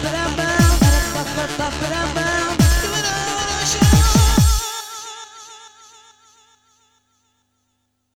ba ba ba ba ba ba ba